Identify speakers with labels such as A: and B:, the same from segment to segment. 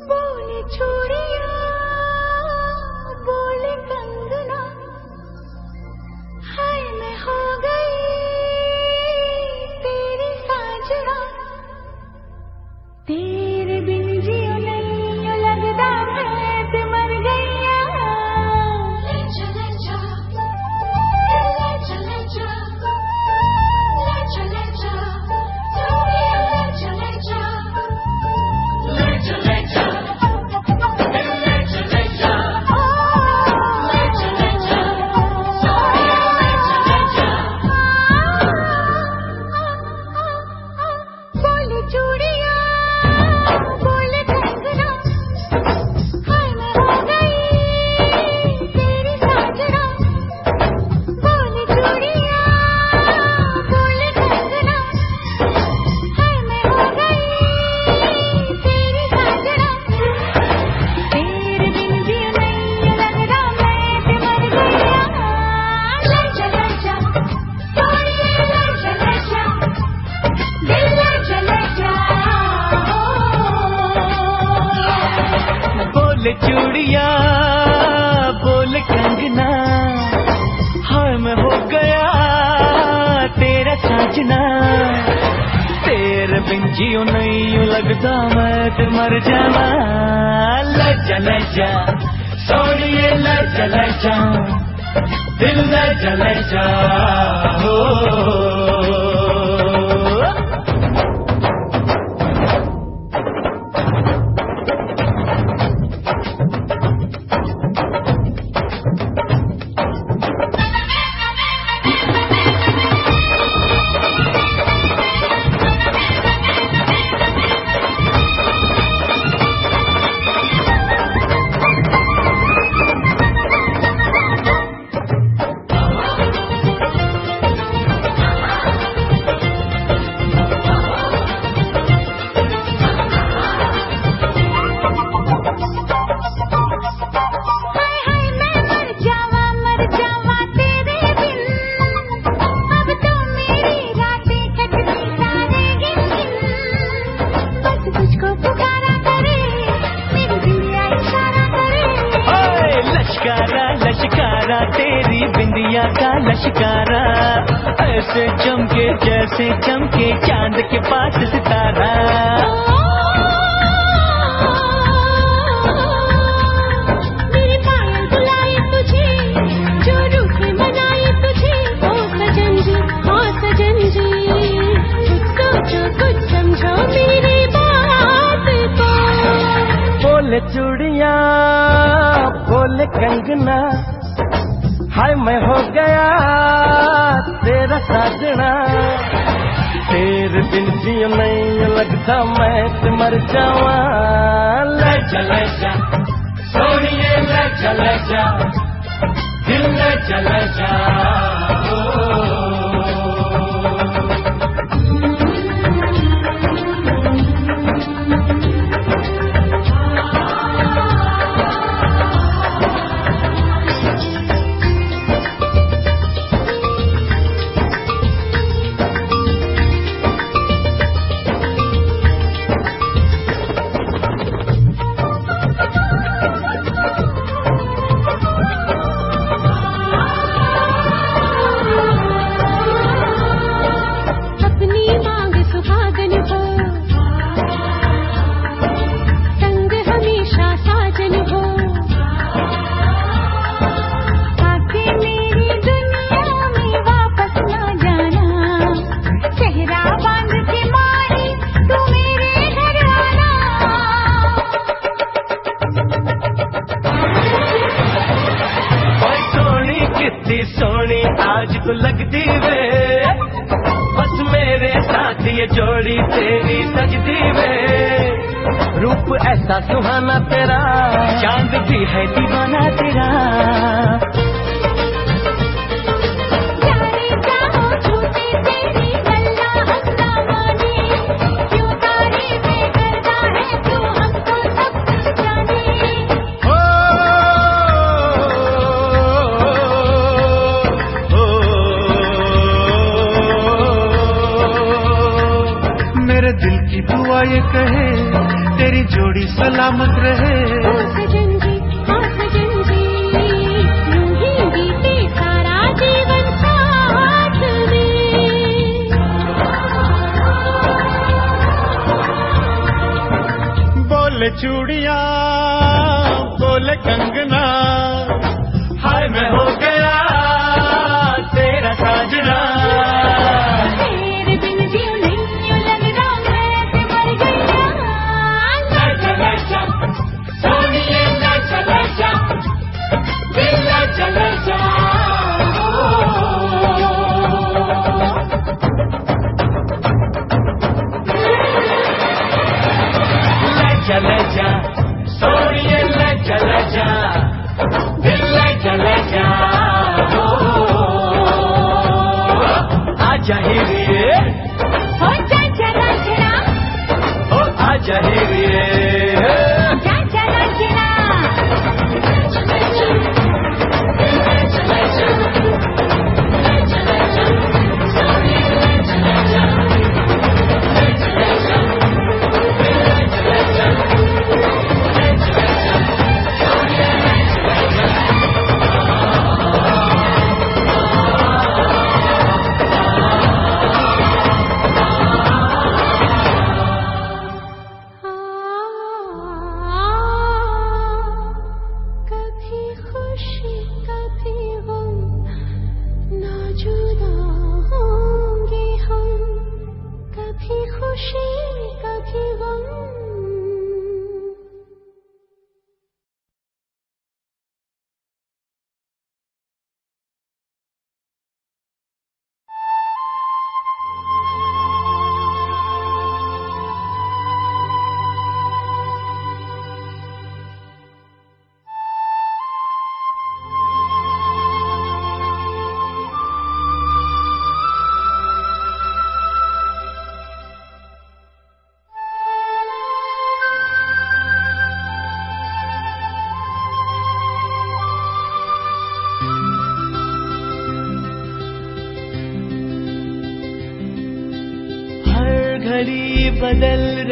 A: बोल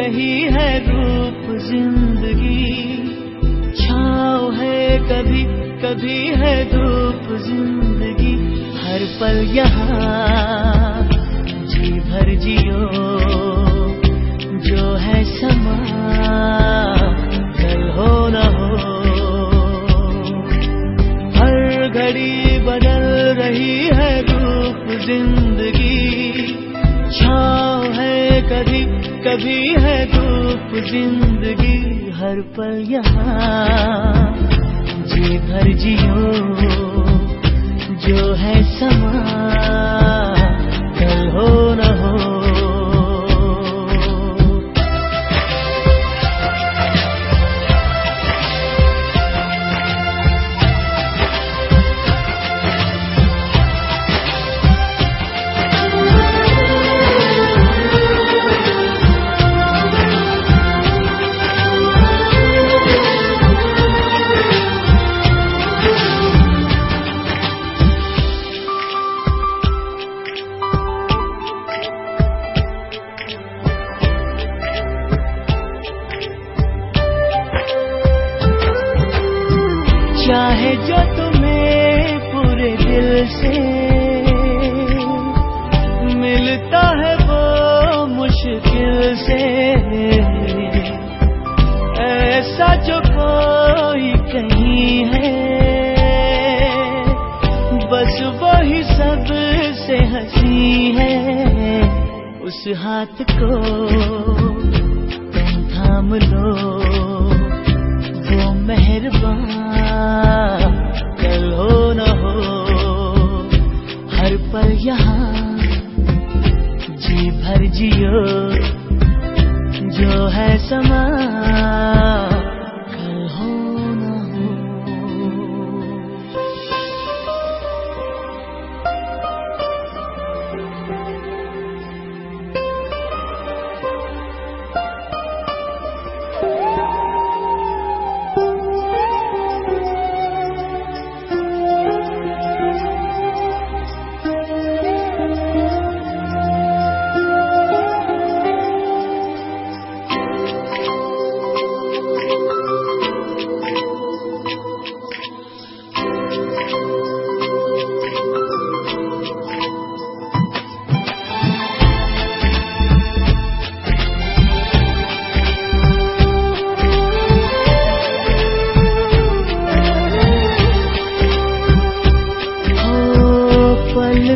A: यही है रूप
B: ज़िंदगी। छाव है कभी कभी है धूप ज़िंदगी। हर पल यहाँ कभी है धूप ज़िंदगी हर पल यहाँ।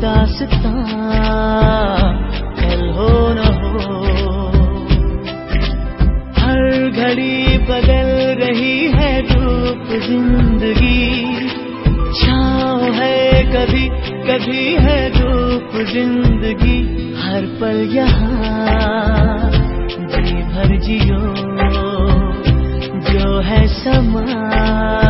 C: दासता, कल बदल रही है रूप ज़िंदगी। छाँव है कभी कभी है रूप ज़िंदगी। हर पल यहाँ, जी भर जियो, जो है समा।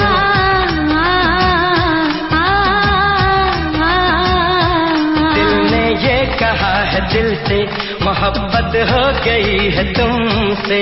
C: ये कहा है दिल से मोहब्बत हो गई है तुमसे।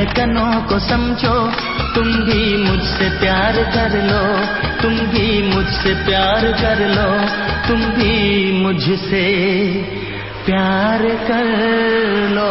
C: धड़कनों को समझो, तुम भी मुझसे प्यार कर लो, तुम भी मुझसे प्यार कर लो, तुम भी मुझसे प्यार कर लो।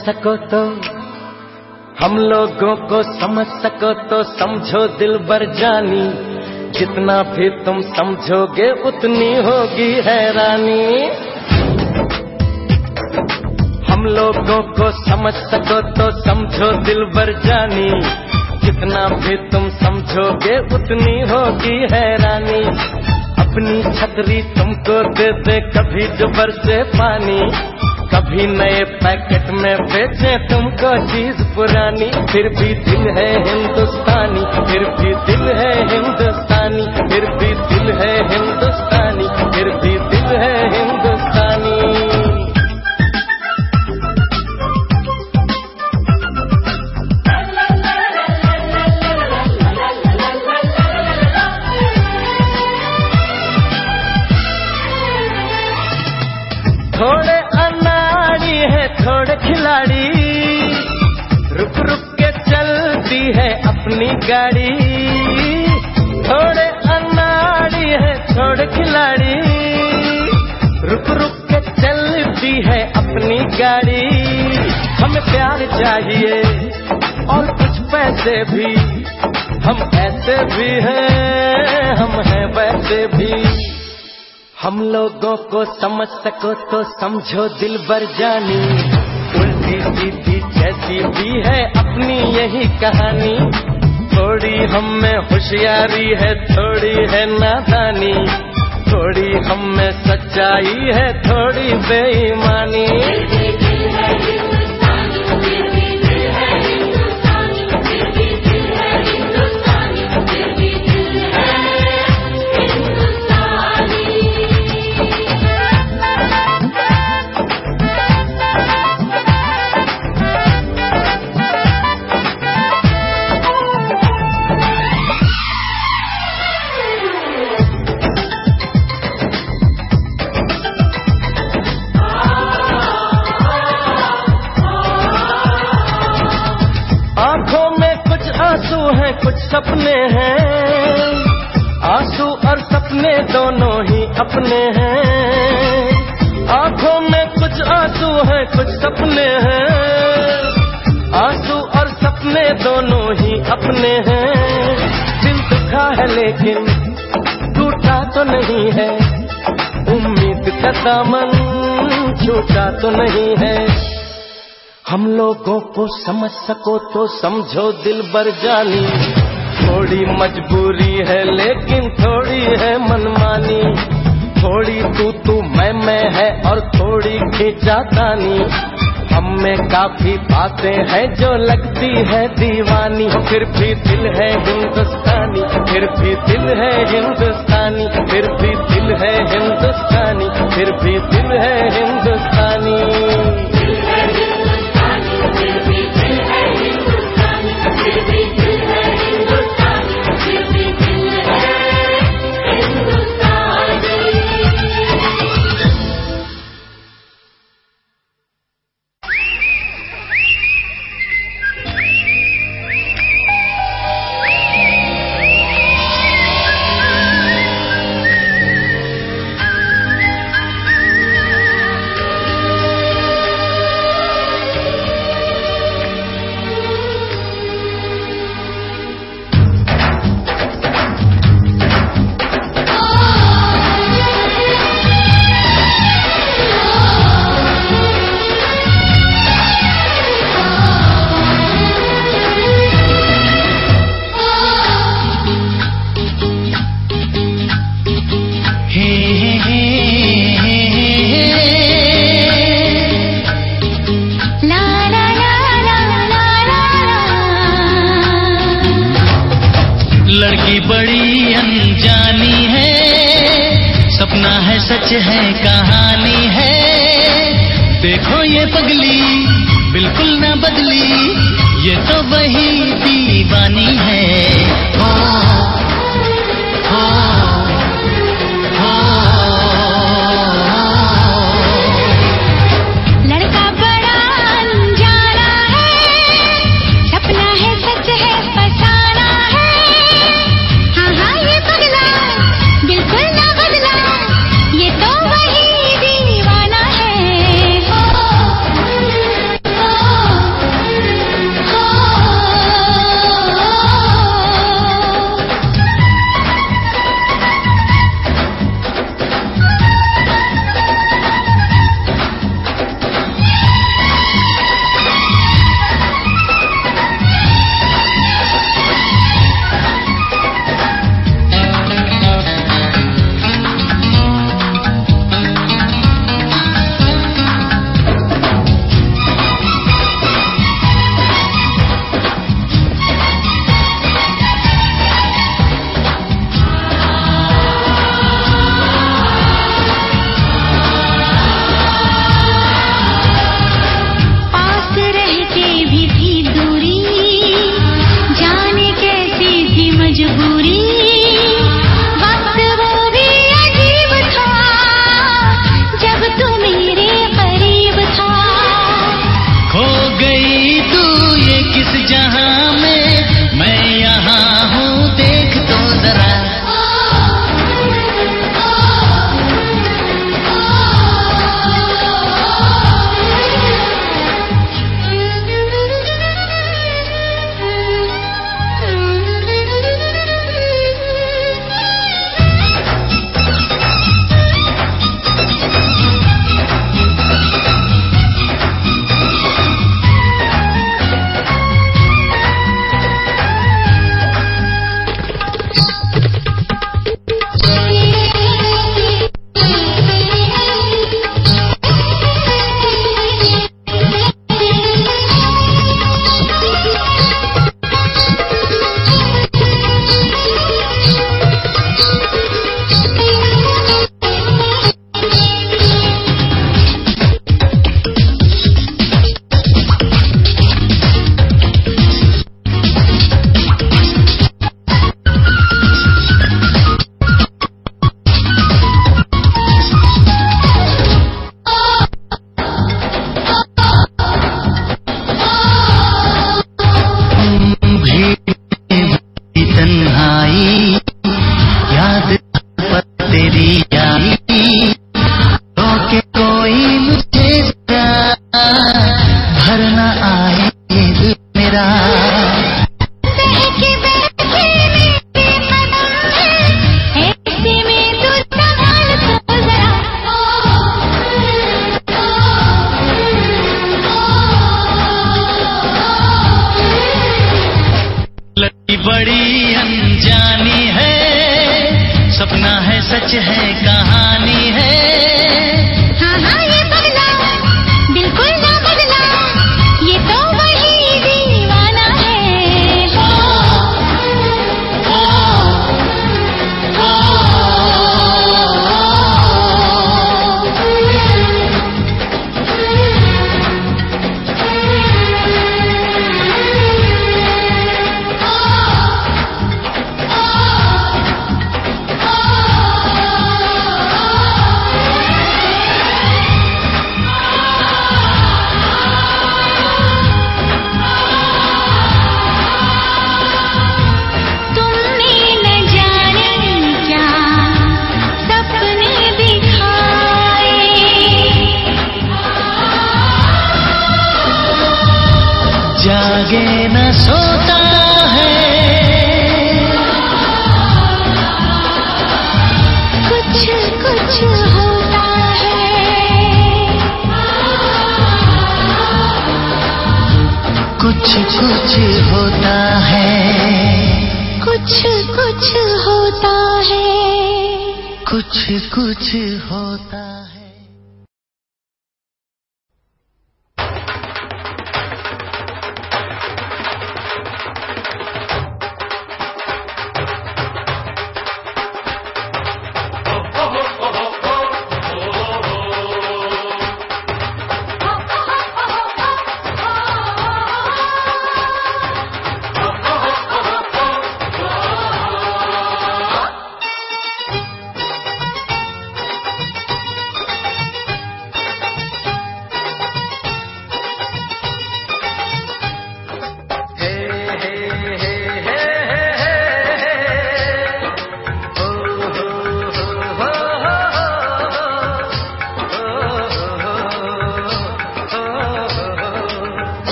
C: सको तो। हम लोगों को समझ सको तो समझो दिल बर जानी। जितना भी तुम समझोगे उतनी होगी हैरानी। हम लोगों को समझ सको तो समझो दिल बर जानी। जितना भी तुम समझोगे उतनी होगी हैरानी। अपनी छतरी तुमको दे दे कभी जो बरसे पानी। कभी नए पैकेट में बेचे तुमको चीज़ पुरानी, फिर भी दिल है हिंदुस्तानी, फिर भी दिल है हिंदुस्तानी, फिर भी दिल है हिंदुस्तानी। है अपनी गाड़ी। थोड़े अनाड़ी है, थोड़े खिलाड़ी। रुक रुक के चलती है अपनी गाड़ी। हमें प्यार चाहिए और कुछ पैसे भी। हम ऐसे भी हैं, हम हैं वैसे भी। हम लोगों को समझ सको तो समझो दिल बर जानी। यही कहानी। थोड़ी हम में होशियारी है, थोड़ी है नादानी। थोड़ी हम में सच्चाई है, थोड़ी बेईमानी। अपने हैं। आँखों में कुछ आँसू हैं, कुछ सपने हैं। आँसू और सपने दोनों ही अपने हैं। दिल दुखा है लेकिन टूटा तो नहीं है। उम्मीद का दामन छूटा तो नहीं है। हम लोगों को समझ सको तो समझो, दिल बर जानी। थोड़ी मजबूरी है लेकिन थोड़ी है मनमानी। थोड़ी तू तू मैं मैं है और थोड़ी खींचा खींचातानी हम में काफ़ी बातें हैं जो लगती है दीवानी। फिर भी दिल है हिंदुस्तानी, फिर भी दिल है हिंदुस्तानी, फिर भी दिल है हिंदुस्तानी, फिर भी दिल है हिंदुस्तानी।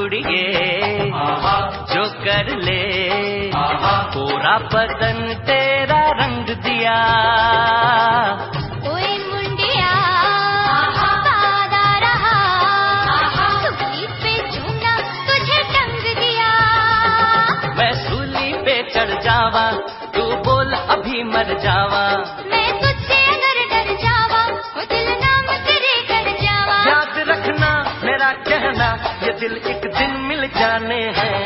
C: गुड़िए जो कर ले। पूरा पतन तेरा रंग दिया। मर जावा।
A: मैं तुझसे अगर डर जावा वो दिल ना मुझे कर जावा।
C: याद रखना मेरा कहना ये दिल एक जाने हैं।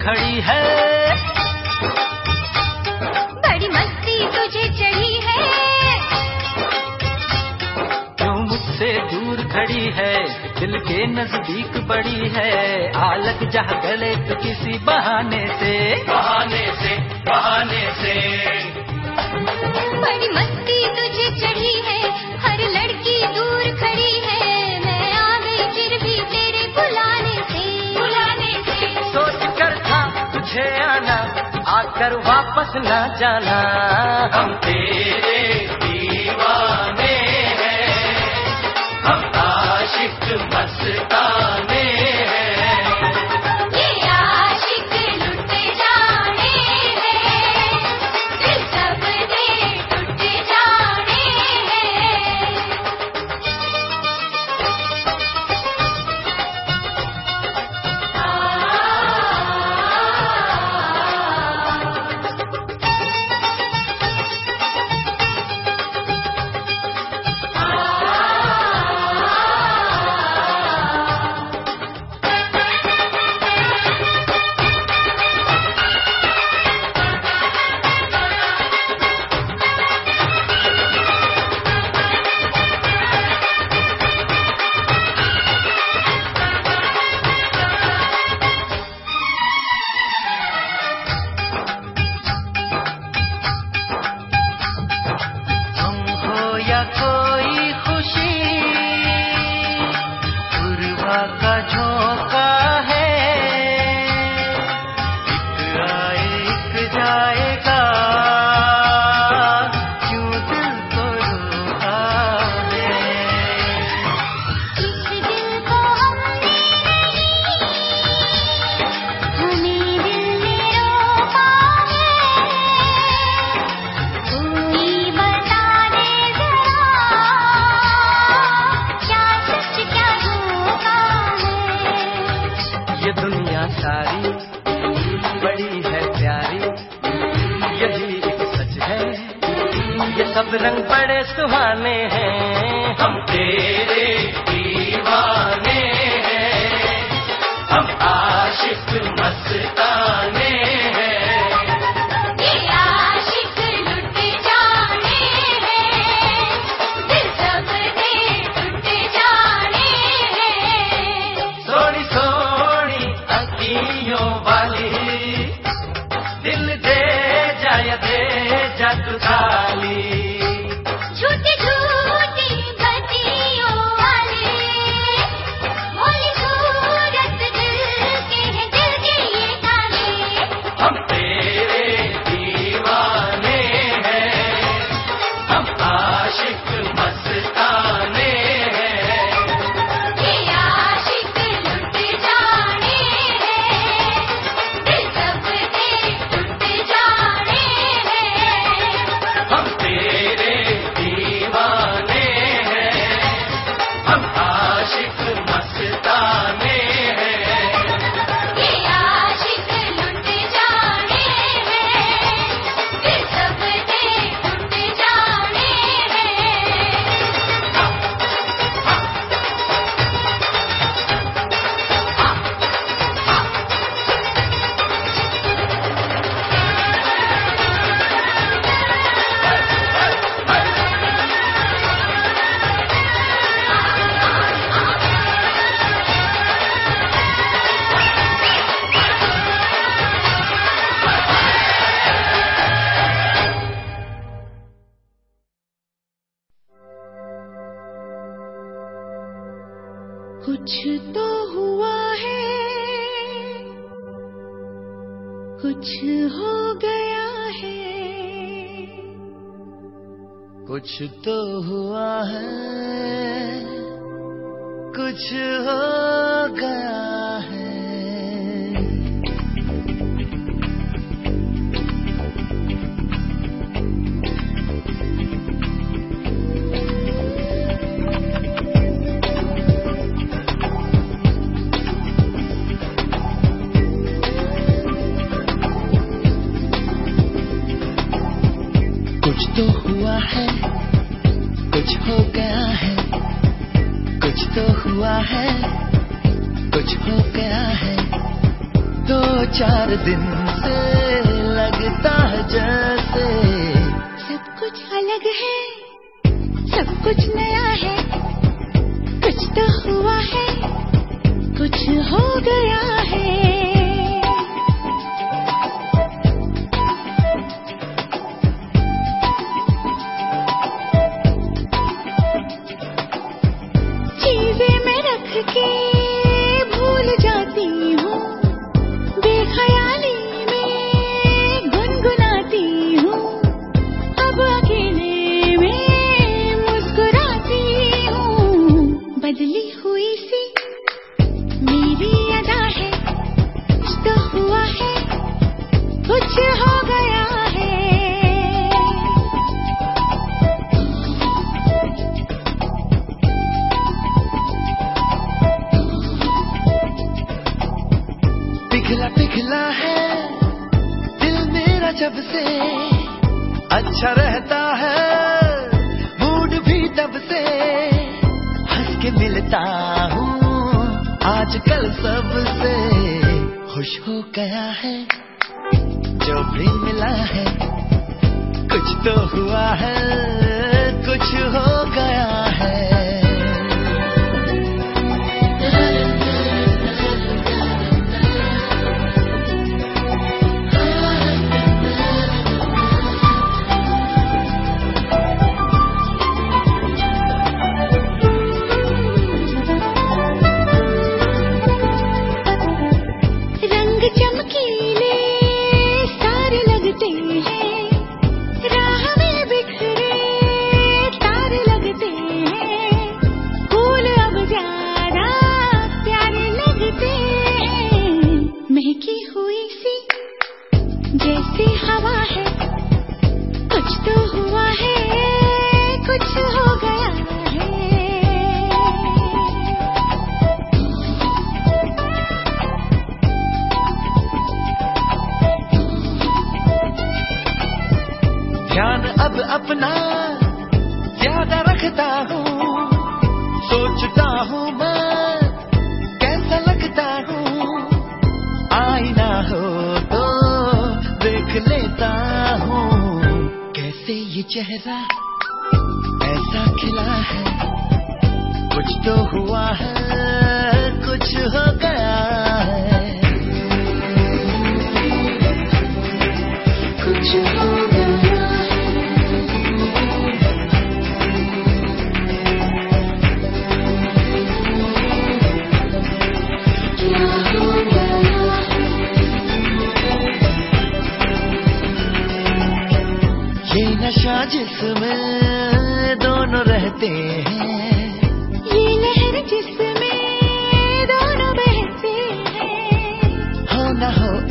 C: खड़ी है। बड़ी मस्ती तुझे चढ़ी है। क्यों मुझसे दूर खड़ी है? दिल के नज़दीक बड़ी है। आलक जा गले तो किसी बहाने से। बहाने से बहाने से।
A: बड़ी मस्ती
C: आकर वापस न जाना। हम तेरे दीवाने हैं। हम आशिक मस्ताने सुहाने हैं। हम तेरे
A: कुछ तो हुआ है। कुछ हो गया है।
B: कुछ तो हुआ है। कुछ हो गया तो हुआ है। कुछ हो गया है। कुछ तो हुआ है। कुछ हो गया है। दो चार दिन से लगता है जैसे।
A: सब कुछ अलग है। सब कुछ नया है। कुछ तो हुआ है। कुछ हो गया है।
B: आजकल सबसे खुश हो गया है। जो भी मिला है, कुछ तो हुआ है, कुछ हो गया है।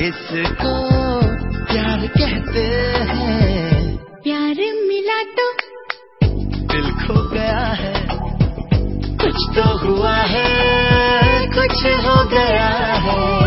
B: इसको प्यार कहते हैं।
A: प्यार मिला तो
B: दिल खो गया है। कुछ तो हुआ है कुछ हो गया है।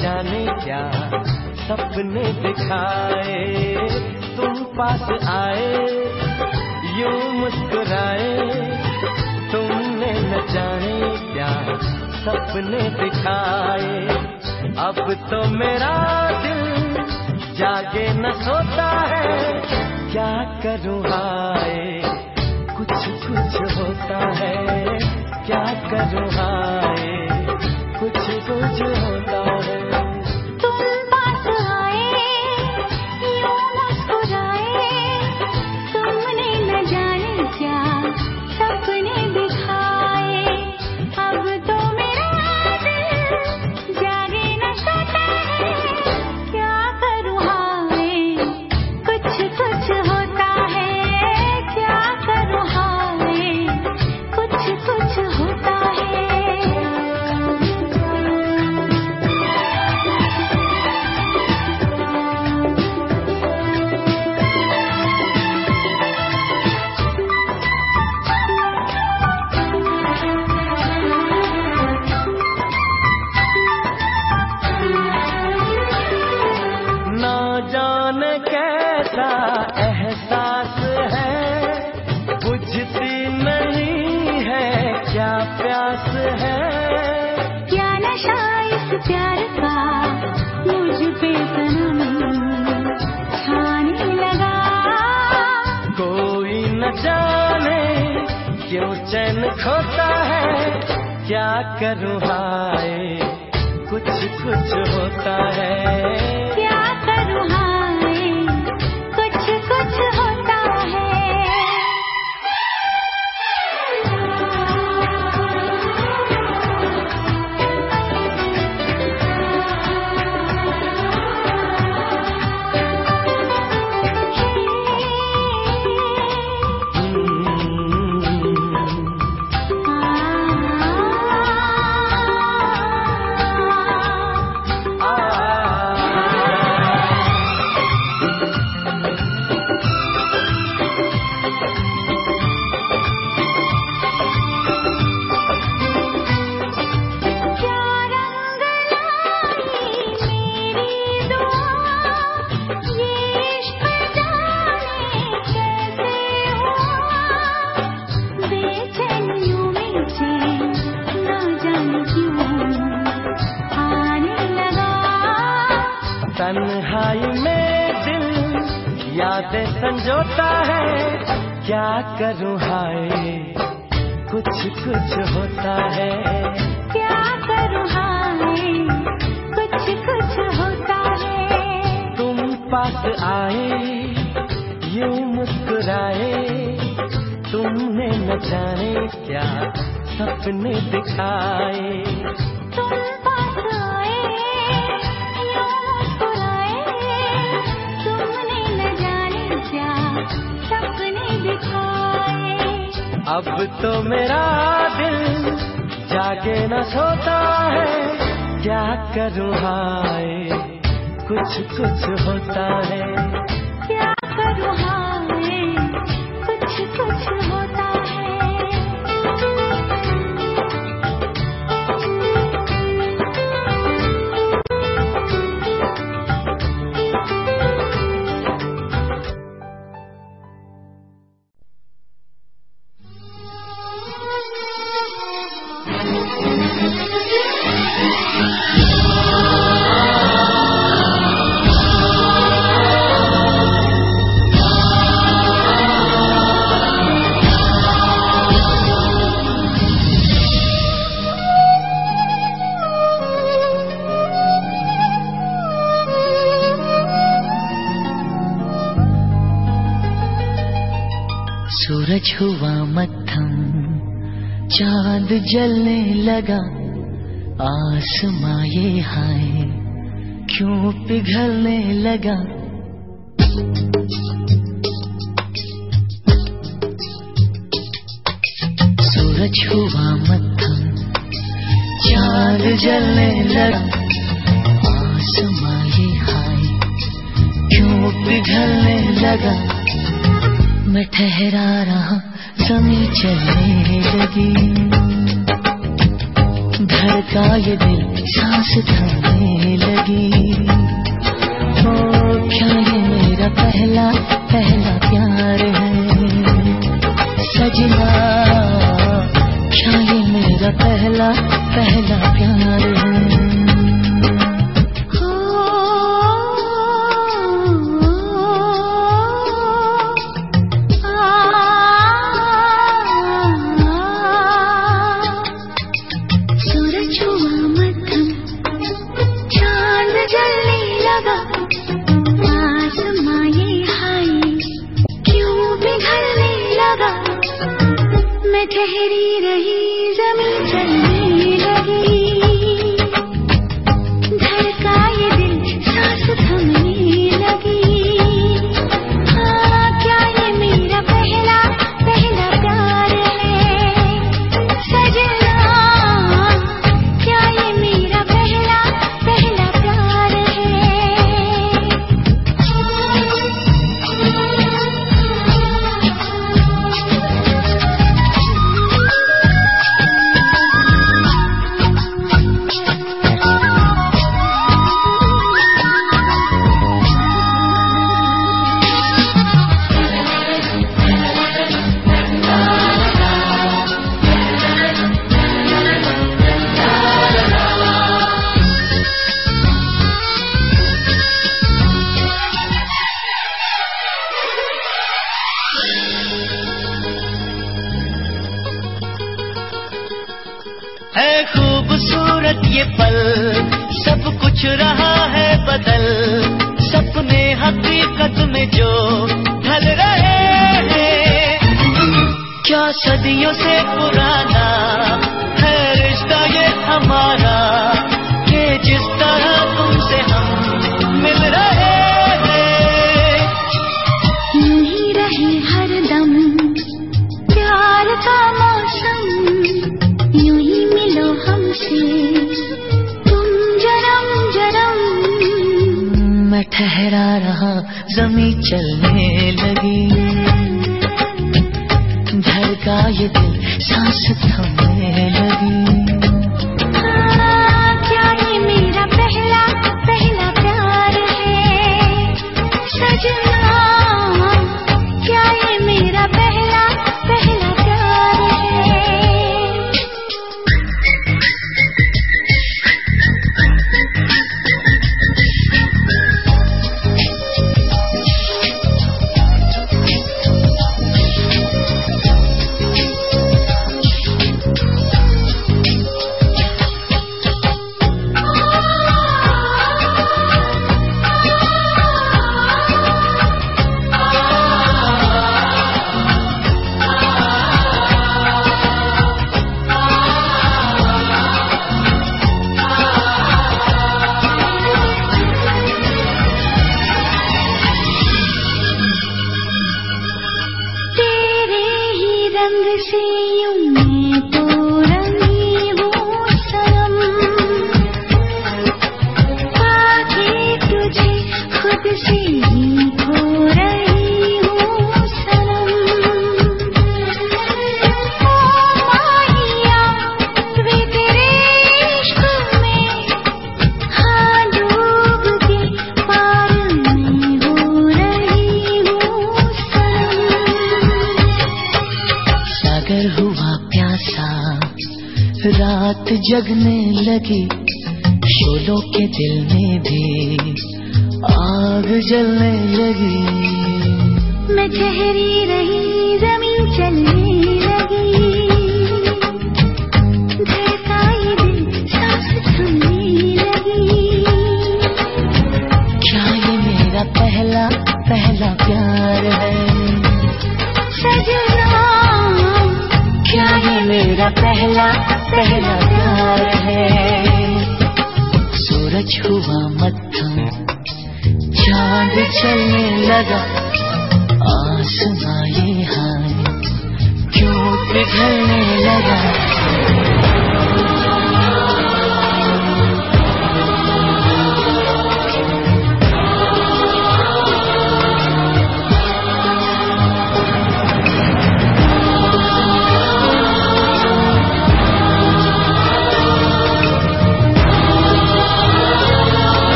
C: जाने क्या सपने दिखाए? तुम पास आए, यू मुस्कुराए। तुमने न जाने क्या सपने दिखाए? अब तो मेरा दिल जागे न सोता है। क्या करूँ
A: आए कुछ कुछ होता है। क्या करूँ
C: आए कुछ कुछ हो
A: करो हाय कुछ कुछ होता है।
B: हुआ मथम चाँद जलने लगा, आसमां ये हाय। क्यों पिघलने लगा? सूरज हुआ मथम चाँद
A: जलने लगा, आसमां ये हाय। क्यों पिघलने लगा? मैं ठहरा रहा मौसमी चलने लगी। घर का
B: ये
A: दिल सांस थामने लगी।
B: ओ,
A: क्या ये मेरा पहला पहला प्यार है?
B: सजना,
A: क्या ये मेरा पहला पहला प्यार है?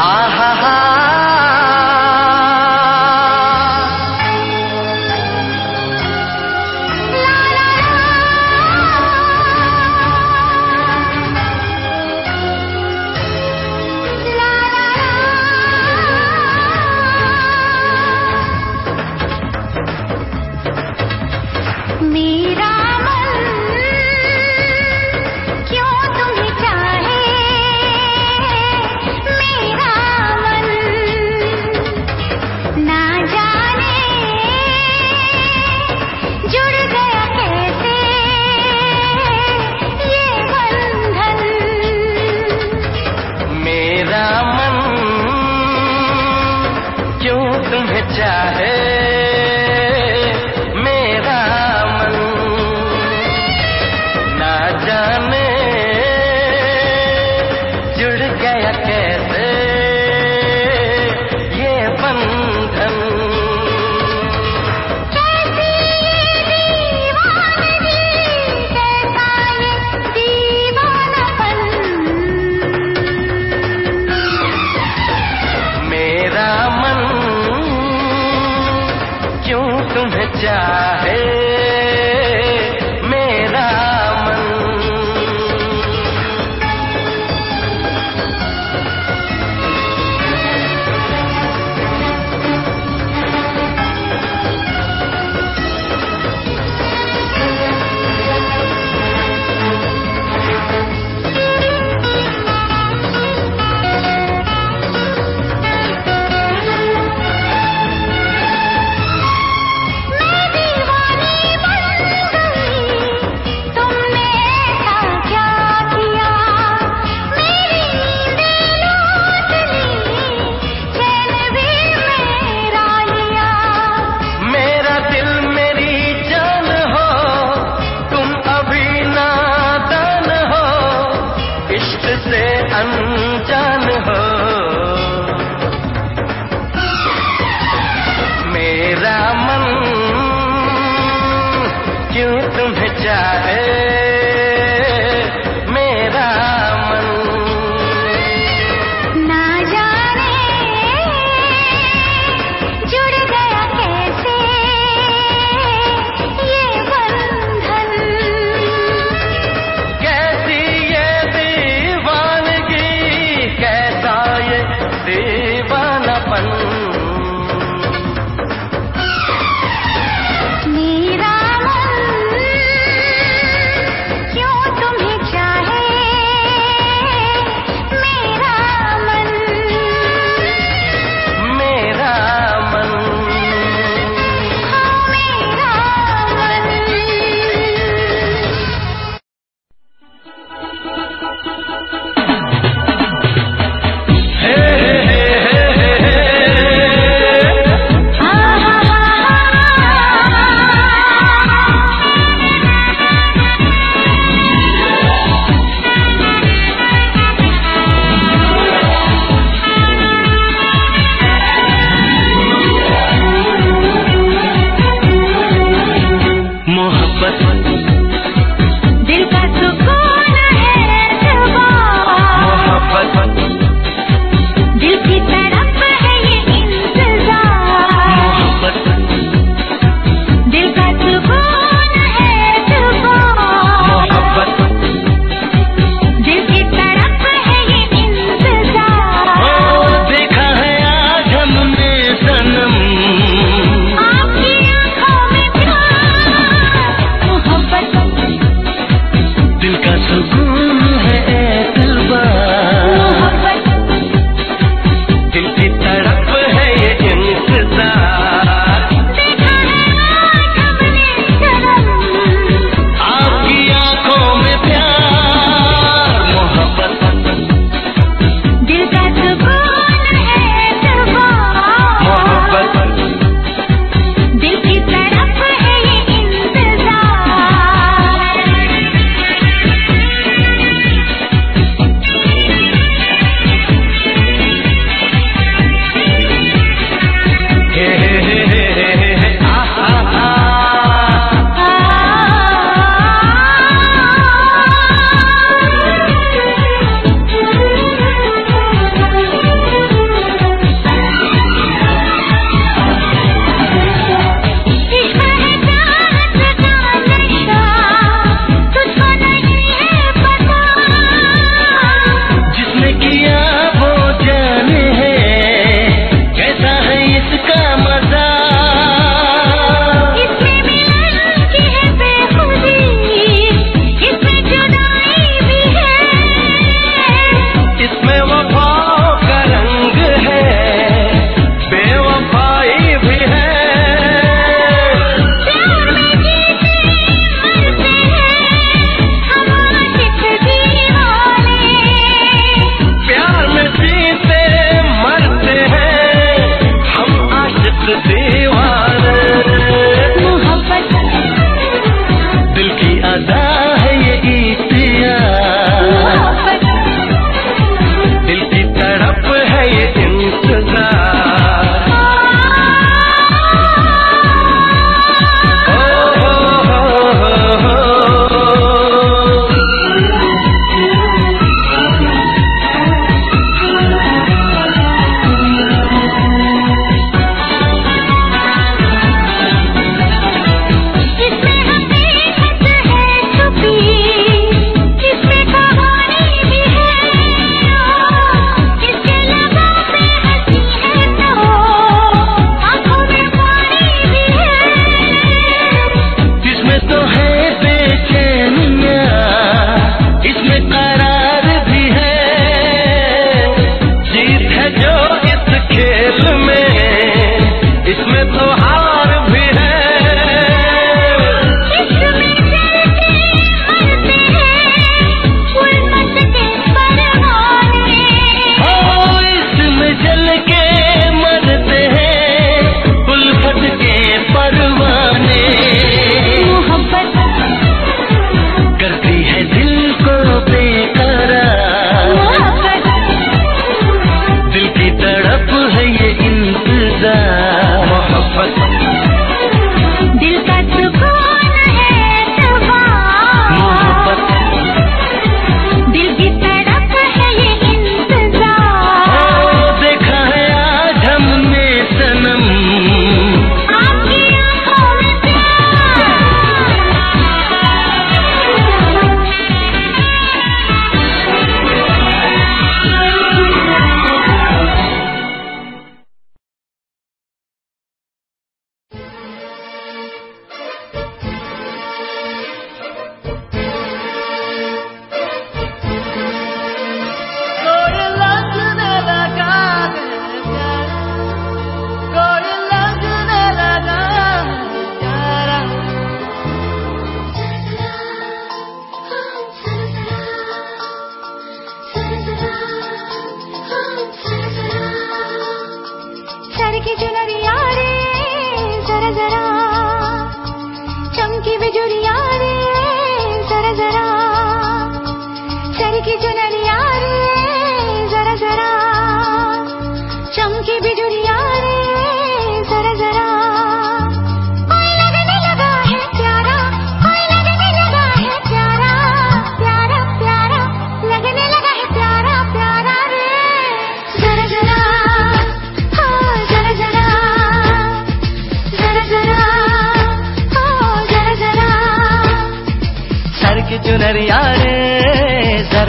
A: मेरा की चुनरिया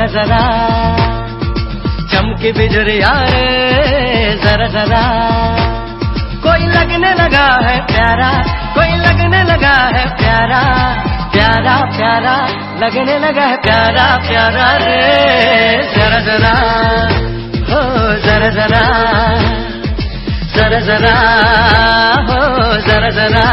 A: जरा चमके बिजरिया जरा जरा। कोई लगने लगा है प्यारा, कोई लगने लगा है प्यारा प्यारा प्यारा, लगने लगा है प्यारा प्यारा रे, जरा जरा। हो, जरा जरा जरा जरा, हो, जरा जरा।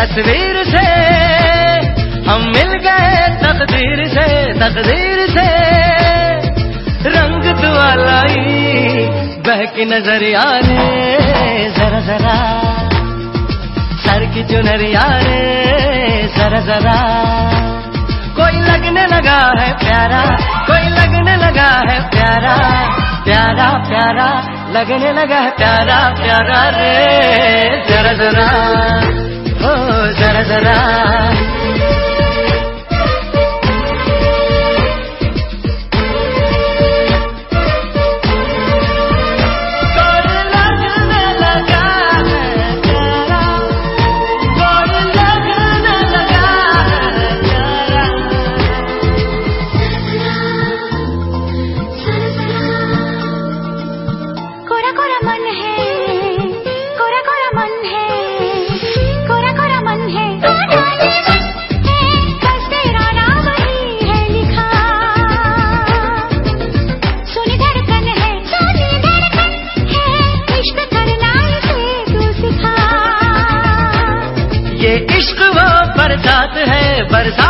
C: तस्वीर से, हम मिल गए तकदीर से तकदीर से। रंग दुआलाई बहकी नज़रिया रे जरा जरा। सर की चुनरिया रे जरा जरा। कोई लगने लगा है प्यारा, कोई लगने लगा है प्यारा। प्यारा प्यारा, लगने लगा है प्यारा प्यारा रे, जरा जरा। हो जरा जरा। बरसात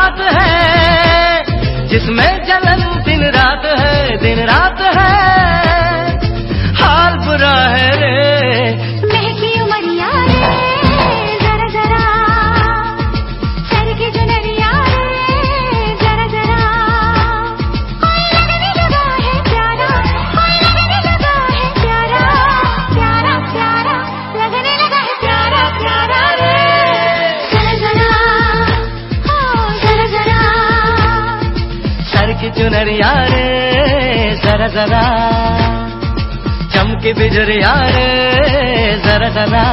C: जरा जरा चमके बिजरिया रे जरा जरा।